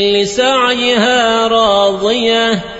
لسعيها راضية.